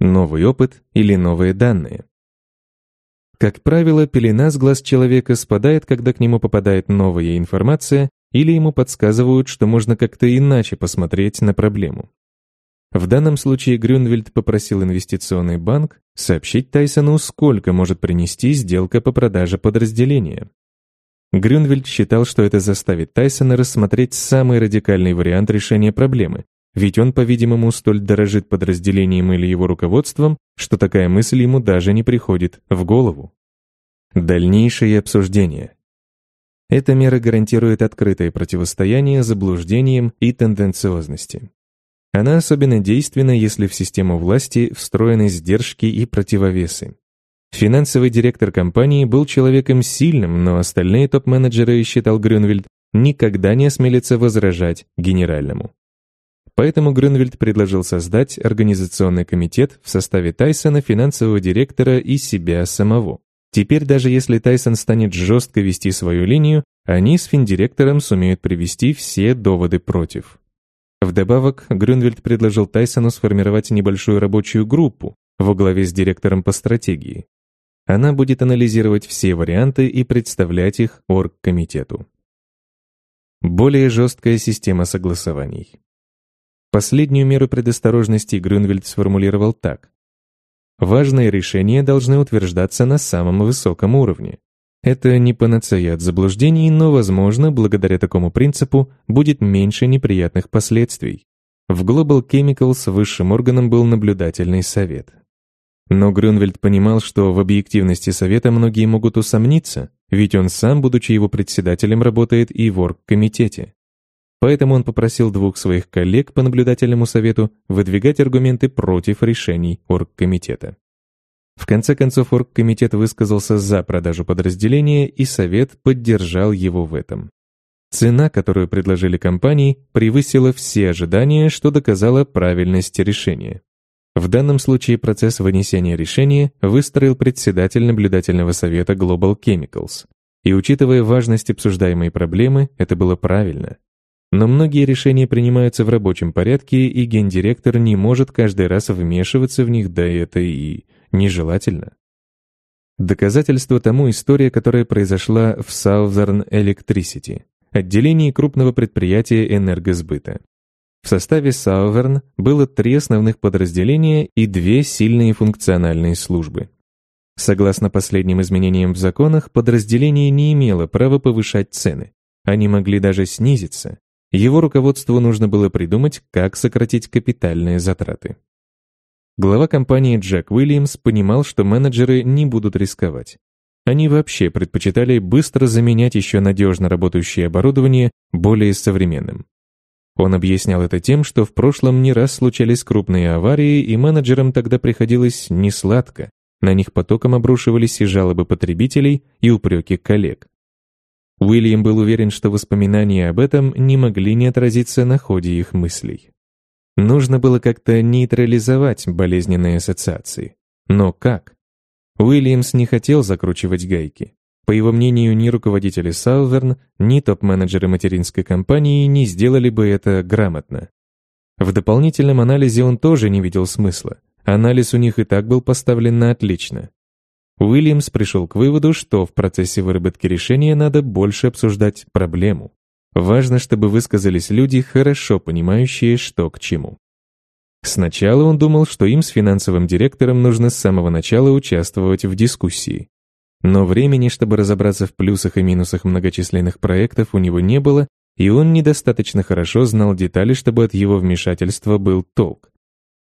новый опыт или новые данные. Как правило, пелена с глаз человека спадает, когда к нему попадает новая информация или ему подсказывают, что можно как-то иначе посмотреть на проблему. В данном случае Грюнвельд попросил инвестиционный банк сообщить Тайсону, сколько может принести сделка по продаже подразделения. Грюнвельд считал, что это заставит Тайсона рассмотреть самый радикальный вариант решения проблемы, ведь он, по-видимому, столь дорожит подразделением или его руководством, что такая мысль ему даже не приходит в голову. Дальнейшее обсуждение. Эта мера гарантирует открытое противостояние заблуждениям и тенденциозности. Она особенно действенна, если в систему власти встроены сдержки и противовесы. Финансовый директор компании был человеком сильным, но остальные топ-менеджеры, считал Грюнвельд, никогда не осмелятся возражать генеральному. Поэтому Грынвельд предложил создать организационный комитет в составе Тайсона, финансового директора и себя самого. Теперь даже если Тайсон станет жестко вести свою линию, они с финдиректором сумеют привести все доводы против. Вдобавок, Грюнвельд предложил Тайсону сформировать небольшую рабочую группу во главе с директором по стратегии. Она будет анализировать все варианты и представлять их оргкомитету. Более жесткая система согласований. Последнюю меру предосторожности Грюнвельд сформулировал так. «Важные решения должны утверждаться на самом высоком уровне. Это не панацея от заблуждений, но, возможно, благодаря такому принципу будет меньше неприятных последствий». В Global Chemicals высшим органом был наблюдательный совет. Но Грюнвельд понимал, что в объективности совета многие могут усомниться, ведь он сам, будучи его председателем, работает и в оргкомитете. Поэтому он попросил двух своих коллег по наблюдательному совету выдвигать аргументы против решений оргкомитета. В конце концов, оргкомитет высказался за продажу подразделения, и совет поддержал его в этом. Цена, которую предложили компании, превысила все ожидания, что доказало правильность решения. В данном случае процесс вынесения решения выстроил председатель наблюдательного совета Global Chemicals. И учитывая важность обсуждаемой проблемы, это было правильно. Но многие решения принимаются в рабочем порядке, и гендиректор не может каждый раз вмешиваться в них, да это и нежелательно. Доказательство тому история, которая произошла в Southern Electricity, отделении крупного предприятия энергосбыта. В составе Southern было три основных подразделения и две сильные функциональные службы. Согласно последним изменениям в законах, подразделение не имело права повышать цены. Они могли даже снизиться, его руководству нужно было придумать, как сократить капитальные затраты. Глава компании Джек Уильямс понимал, что менеджеры не будут рисковать. Они вообще предпочитали быстро заменять еще надежно работающее оборудование более современным. Он объяснял это тем, что в прошлом не раз случались крупные аварии, и менеджерам тогда приходилось несладко. На них потоком обрушивались и жалобы потребителей, и упреки коллег. Уильям был уверен, что воспоминания об этом не могли не отразиться на ходе их мыслей. Нужно было как-то нейтрализовать болезненные ассоциации. Но как? Уильямс не хотел закручивать гайки. По его мнению, ни руководители Салверн, ни топ-менеджеры материнской компании не сделали бы это грамотно. В дополнительном анализе он тоже не видел смысла. Анализ у них и так был поставлен на отлично. Уильямс пришел к выводу, что в процессе выработки решения надо больше обсуждать проблему. Важно, чтобы высказались люди, хорошо понимающие, что к чему. Сначала он думал, что им с финансовым директором нужно с самого начала участвовать в дискуссии. Но времени, чтобы разобраться в плюсах и минусах многочисленных проектов, у него не было, и он недостаточно хорошо знал детали, чтобы от его вмешательства был толк.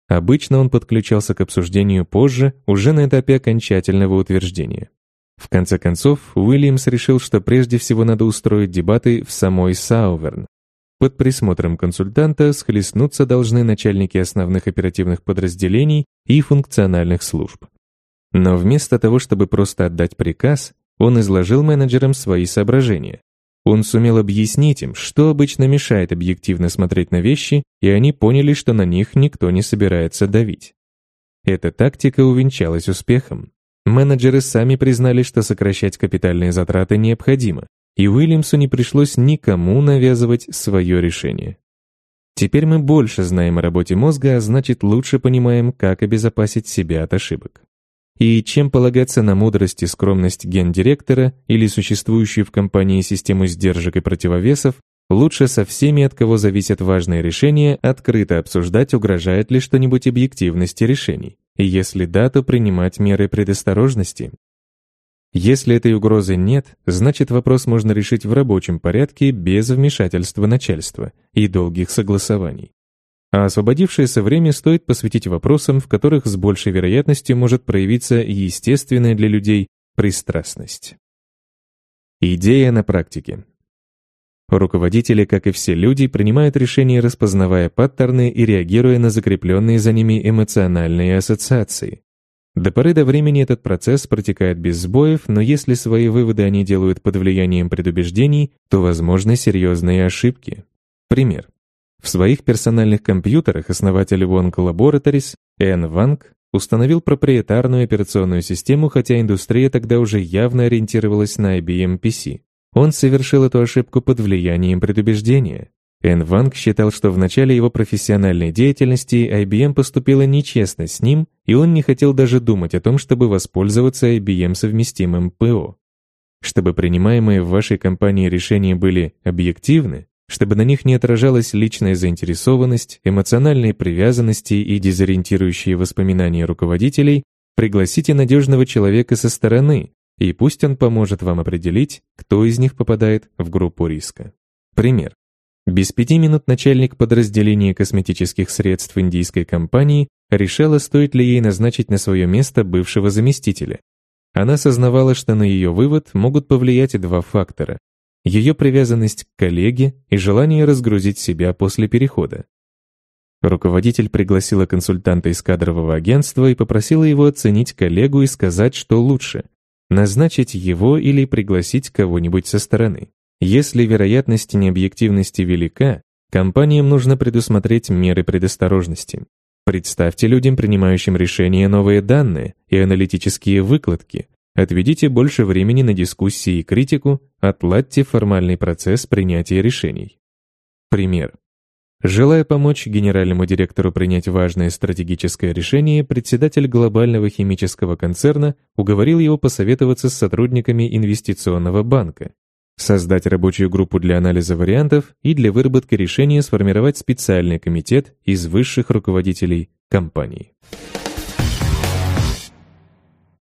Обычно он подключался к обсуждению позже, уже на этапе окончательного утверждения. В конце концов, Уильямс решил, что прежде всего надо устроить дебаты в самой Сауверн. Под присмотром консультанта схлестнуться должны начальники основных оперативных подразделений и функциональных служб. Но вместо того, чтобы просто отдать приказ, он изложил менеджерам свои соображения, он сумел объяснить им, что обычно мешает объективно смотреть на вещи, и они поняли, что на них никто не собирается давить. Эта тактика увенчалась успехом. Менеджеры сами признали, что сокращать капитальные затраты необходимо, и Уильямсу не пришлось никому навязывать свое решение. Теперь мы больше знаем о работе мозга, а значит лучше понимаем, как обезопасить себя от ошибок и чем полагаться на мудрость и скромность гендиректора или существующую в компании систему сдержек и противовесов, лучше со всеми, от кого зависят важные решения, открыто обсуждать, угрожает ли что-нибудь объективности решений, и если да, то принимать меры предосторожности. Если этой угрозы нет, значит вопрос можно решить в рабочем порядке без вмешательства начальства и долгих согласований а освободившееся время стоит посвятить вопросам, в которых с большей вероятностью может проявиться естественная для людей пристрастность. Идея на практике. Руководители, как и все люди, принимают решения, распознавая паттерны и реагируя на закрепленные за ними эмоциональные ассоциации. До поры до времени этот процесс протекает без сбоев, но если свои выводы они делают под влиянием предубеждений, то возможны серьезные ошибки. Пример. В своих персональных компьютерах основатель Wong Laboratories Энн Ванг установил проприетарную операционную систему, хотя индустрия тогда уже явно ориентировалась на IBM PC. Он совершил эту ошибку под влиянием предубеждения. Энн Ванг считал, что в начале его профессиональной деятельности IBM поступила нечестно с ним, и он не хотел даже думать о том, чтобы воспользоваться IBM-совместимым ПО. Чтобы принимаемые в вашей компании решения были объективны, чтобы на них не отражалась личная заинтересованность, эмоциональные привязанности и дезориентирующие воспоминания руководителей, пригласите надежного человека со стороны, и пусть он поможет вам определить, кто из них попадает в группу риска. Пример. Без пяти минут начальник подразделения косметических средств индийской компании решала, стоит ли ей назначить на свое место бывшего заместителя. Она сознавала, что на ее вывод могут повлиять два фактора ее привязанность к коллеге и желание разгрузить себя после перехода. Руководитель пригласила консультанта из кадрового агентства и попросила его оценить коллегу и сказать, что лучше – назначить его или пригласить кого-нибудь со стороны. Если вероятность необъективности велика, компаниям нужно предусмотреть меры предосторожности. Представьте людям, принимающим решения, новые данные и аналитические выкладки, Отведите больше времени на дискуссии и критику, отладьте формальный процесс принятия решений. Пример. Желая помочь генеральному директору принять важное стратегическое решение, председатель глобального химического концерна уговорил его посоветоваться с сотрудниками инвестиционного банка, создать рабочую группу для анализа вариантов и для выработки решения сформировать специальный комитет из высших руководителей компании.